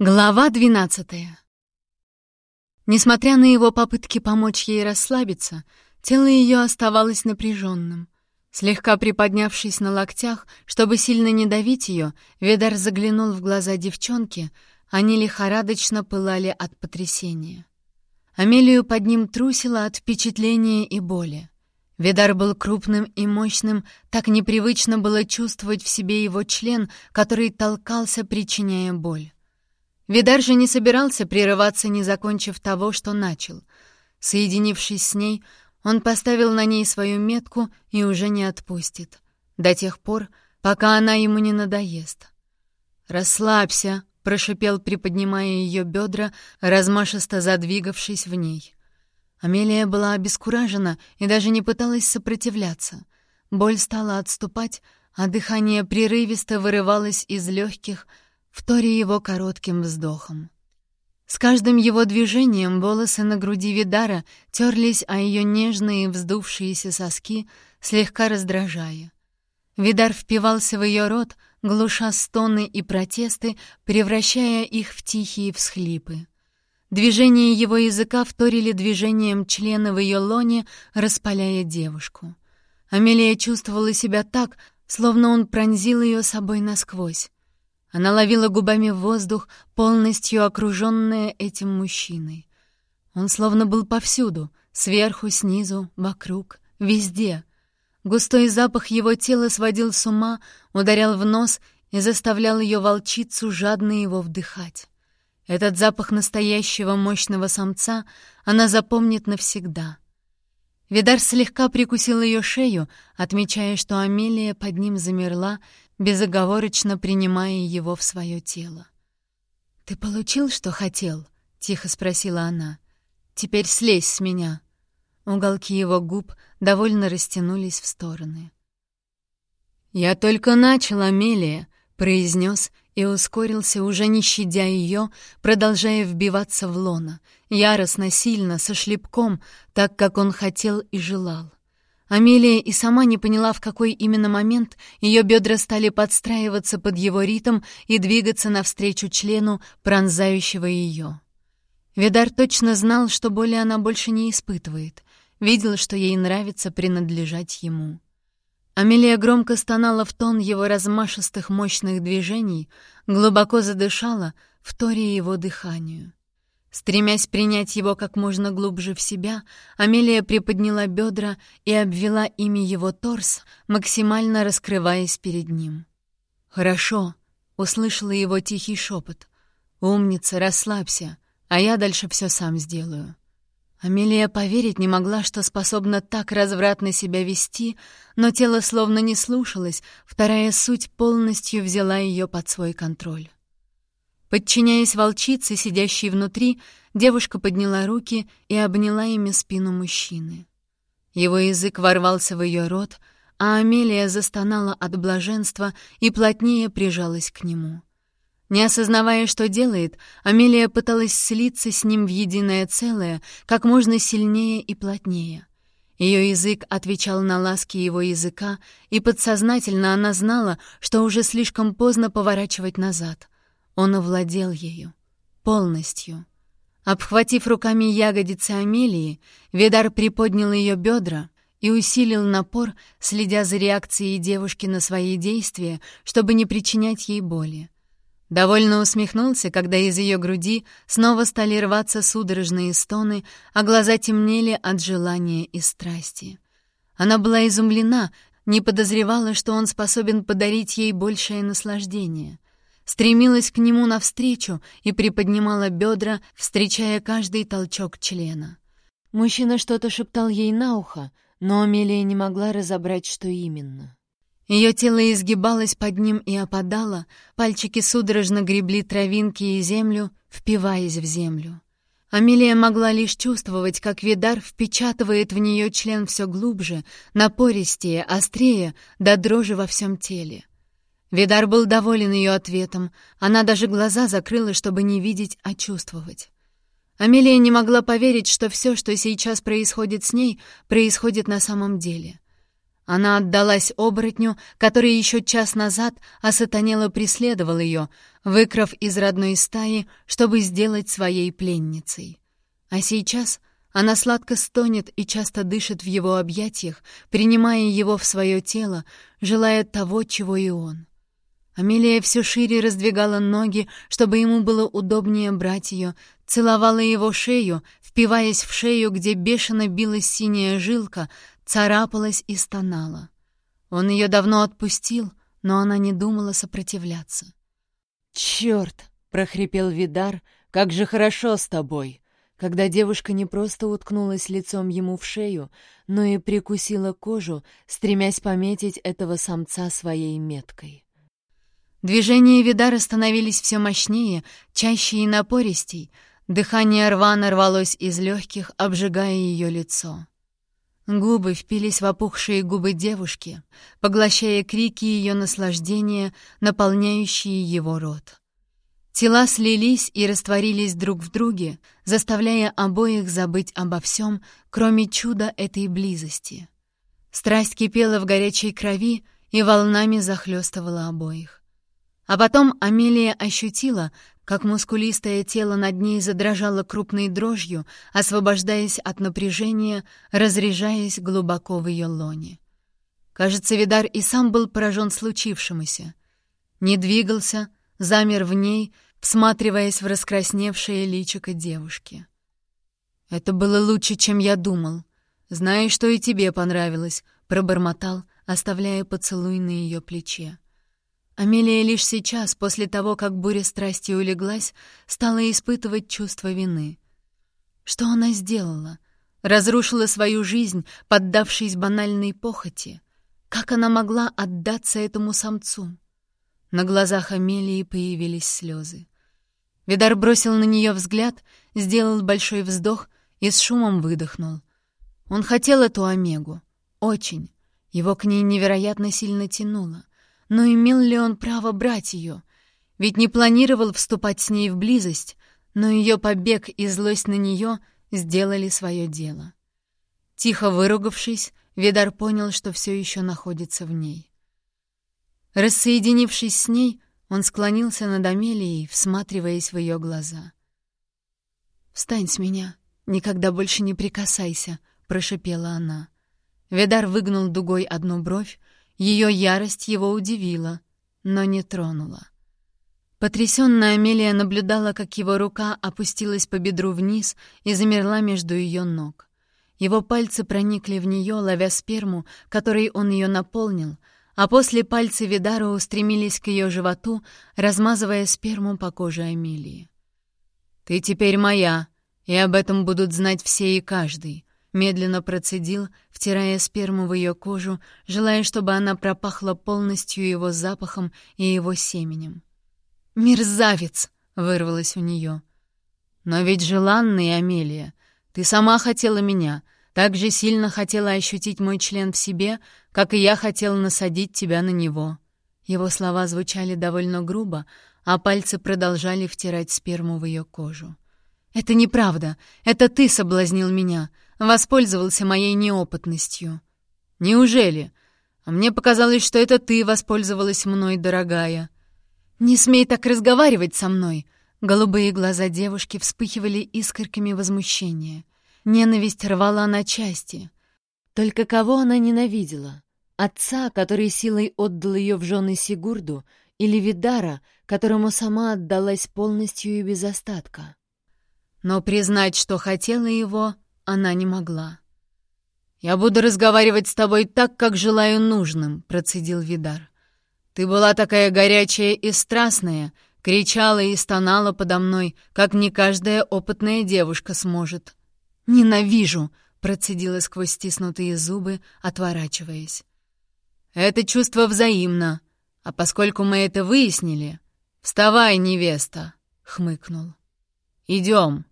Глава двенадцатая. Несмотря на его попытки помочь ей расслабиться, тело ее оставалось напряженным. Слегка приподнявшись на локтях, чтобы сильно не давить ее, Ведар заглянул в глаза девчонки, они лихорадочно пылали от потрясения. Амелию под ним трусило от впечатления и боли. Видар был крупным и мощным, так непривычно было чувствовать в себе его член, который толкался, причиняя боль. Видар же не собирался прерываться, не закончив того, что начал. Соединившись с ней, он поставил на ней свою метку и уже не отпустит. До тех пор, пока она ему не надоест. «Расслабься», — прошипел, приподнимая ее бедра, размашисто задвигавшись в ней. Амелия была обескуражена и даже не пыталась сопротивляться. Боль стала отступать, а дыхание прерывисто вырывалось из легких, вторя его коротким вздохом. С каждым его движением волосы на груди Видара терлись о ее нежные вздувшиеся соски, слегка раздражая. Видар впивался в ее рот, глуша стоны и протесты, превращая их в тихие всхлипы. Движения его языка вторили движением члена в ее лоне, распаляя девушку. Амелия чувствовала себя так, словно он пронзил ее собой насквозь. Она ловила губами воздух, полностью окруженная этим мужчиной. Он словно был повсюду, сверху, снизу, вокруг, везде. Густой запах его тела сводил с ума, ударял в нос и заставлял ее волчицу жадно его вдыхать. Этот запах настоящего мощного самца она запомнит навсегда. Видар слегка прикусил ее шею, отмечая, что Амелия под ним замерла, безоговорочно принимая его в свое тело. «Ты получил, что хотел?» — тихо спросила она. «Теперь слезь с меня». Уголки его губ довольно растянулись в стороны. «Я только начал, Амелия», — произнес и ускорился, уже не щадя ее, продолжая вбиваться в лона, яростно, сильно, со шлепком, так, как он хотел и желал. Амелия и сама не поняла, в какой именно момент ее бедра стали подстраиваться под его ритм и двигаться навстречу члену, пронзающего ее. Видар точно знал, что боли она больше не испытывает, видел, что ей нравится принадлежать ему. Амелия громко стонала в тон его размашистых мощных движений, глубоко задышала, вторя его дыханию. Стремясь принять его как можно глубже в себя, Амелия приподняла бедра и обвела ими его торс, максимально раскрываясь перед ним. «Хорошо», — услышала его тихий шепот. «Умница, расслабься, а я дальше все сам сделаю». Амелия поверить не могла, что способна так развратно себя вести, но тело словно не слушалось, вторая суть полностью взяла ее под свой контроль. Подчиняясь волчице, сидящей внутри, девушка подняла руки и обняла ими спину мужчины. Его язык ворвался в ее рот, а Амелия застонала от блаженства и плотнее прижалась к нему. Не осознавая, что делает, Амелия пыталась слиться с ним в единое целое, как можно сильнее и плотнее. Ее язык отвечал на ласки его языка, и подсознательно она знала, что уже слишком поздно поворачивать назад — он овладел ею. Полностью. Обхватив руками ягодицы Амелии, Ведар приподнял ее бедра и усилил напор, следя за реакцией девушки на свои действия, чтобы не причинять ей боли. Довольно усмехнулся, когда из ее груди снова стали рваться судорожные стоны, а глаза темнели от желания и страсти. Она была изумлена, не подозревала, что он способен подарить ей большее наслаждение стремилась к нему навстречу и приподнимала бедра, встречая каждый толчок члена. Мужчина что-то шептал ей на ухо, но Амелия не могла разобрать, что именно. Ее тело изгибалось под ним и опадало, пальчики судорожно гребли травинки и землю, впиваясь в землю. Амелия могла лишь чувствовать, как Видар впечатывает в нее член все глубже, напористее, острее, до дрожи во всем теле. Видар был доволен ее ответом. Она даже глаза закрыла, чтобы не видеть, а чувствовать. Амелия не могла поверить, что все, что сейчас происходит с ней, происходит на самом деле. Она отдалась оборотню, который еще час назад осатанело преследовал ее, выкрав из родной стаи, чтобы сделать своей пленницей. А сейчас она сладко стонет и часто дышит в его объятиях, принимая его в свое тело, желая того, чего и он. Амелия все шире раздвигала ноги, чтобы ему было удобнее брать ее, целовала его шею, впиваясь в шею, где бешено билась синяя жилка, царапалась и стонала. Он ее давно отпустил, но она не думала сопротивляться. «Черт!» — прохрипел Видар. «Как же хорошо с тобой!» Когда девушка не просто уткнулась лицом ему в шею, но и прикусила кожу, стремясь пометить этого самца своей меткой. Движения Видара становились все мощнее, чаще и напористей. Дыхание рвано рвалось из легких, обжигая ее лицо. Губы впились в опухшие губы девушки, поглощая крики ее наслаждения, наполняющие его рот. Тела слились и растворились друг в друге, заставляя обоих забыть обо всем, кроме чуда этой близости. Страсть кипела в горячей крови и волнами захлестывала обоих. А потом Амелия ощутила, как мускулистое тело над ней задрожало крупной дрожью, освобождаясь от напряжения, разряжаясь глубоко в ее лоне. Кажется, Видар и сам был поражен случившемуся. Не двигался, замер в ней, всматриваясь в раскрасневшее личико девушки. «Это было лучше, чем я думал. Знаю, что и тебе понравилось», — пробормотал, оставляя поцелуй на ее плече. Амелия лишь сейчас, после того, как буря страсти улеглась, стала испытывать чувство вины. Что она сделала? Разрушила свою жизнь, поддавшись банальной похоти. Как она могла отдаться этому самцу? На глазах Амелии появились слезы. Видар бросил на нее взгляд, сделал большой вздох и с шумом выдохнул. Он хотел эту Омегу. Очень. Его к ней невероятно сильно тянуло. Но имел ли он право брать ее? Ведь не планировал вступать с ней в близость, но ее побег и злость на нее сделали свое дело. Тихо выругавшись, Видар понял, что все еще находится в ней. Рассоединившись с ней, он склонился над Амелией, всматриваясь в ее глаза. «Встань с меня, никогда больше не прикасайся», — прошепела она. Видар выгнул дугой одну бровь, ее ярость его удивила, но не тронула. Потрясённая Амелия наблюдала, как его рука опустилась по бедру вниз и замерла между ее ног. Его пальцы проникли в нее, ловя сперму, которой он ее наполнил, а после пальцы Видара устремились к ее животу, размазывая сперму по коже Амелии. «Ты теперь моя, и об этом будут знать все и каждый», Медленно процедил, втирая сперму в ее кожу, желая, чтобы она пропахла полностью его запахом и его семенем. «Мерзавец!» — вырвалось у нее. «Но ведь желанный, Амелия, ты сама хотела меня, так же сильно хотела ощутить мой член в себе, как и я хотел насадить тебя на него». Его слова звучали довольно грубо, а пальцы продолжали втирать сперму в ее кожу. «Это неправда. Это ты соблазнил меня. Воспользовался моей неопытностью». «Неужели? А мне показалось, что это ты воспользовалась мной, дорогая». «Не смей так разговаривать со мной!» Голубые глаза девушки вспыхивали искорками возмущения. Ненависть рвала на части. Только кого она ненавидела? Отца, который силой отдал ее в жены Сигурду, или Видара, которому сама отдалась полностью и без остатка? Но признать, что хотела его, она не могла. «Я буду разговаривать с тобой так, как желаю нужным», — процедил Видар. «Ты была такая горячая и страстная, кричала и стонала подо мной, как не каждая опытная девушка сможет». «Ненавижу!» — процедила сквозь стиснутые зубы, отворачиваясь. «Это чувство взаимно, а поскольку мы это выяснили...» «Вставай, невеста!» — хмыкнул. «Идем!»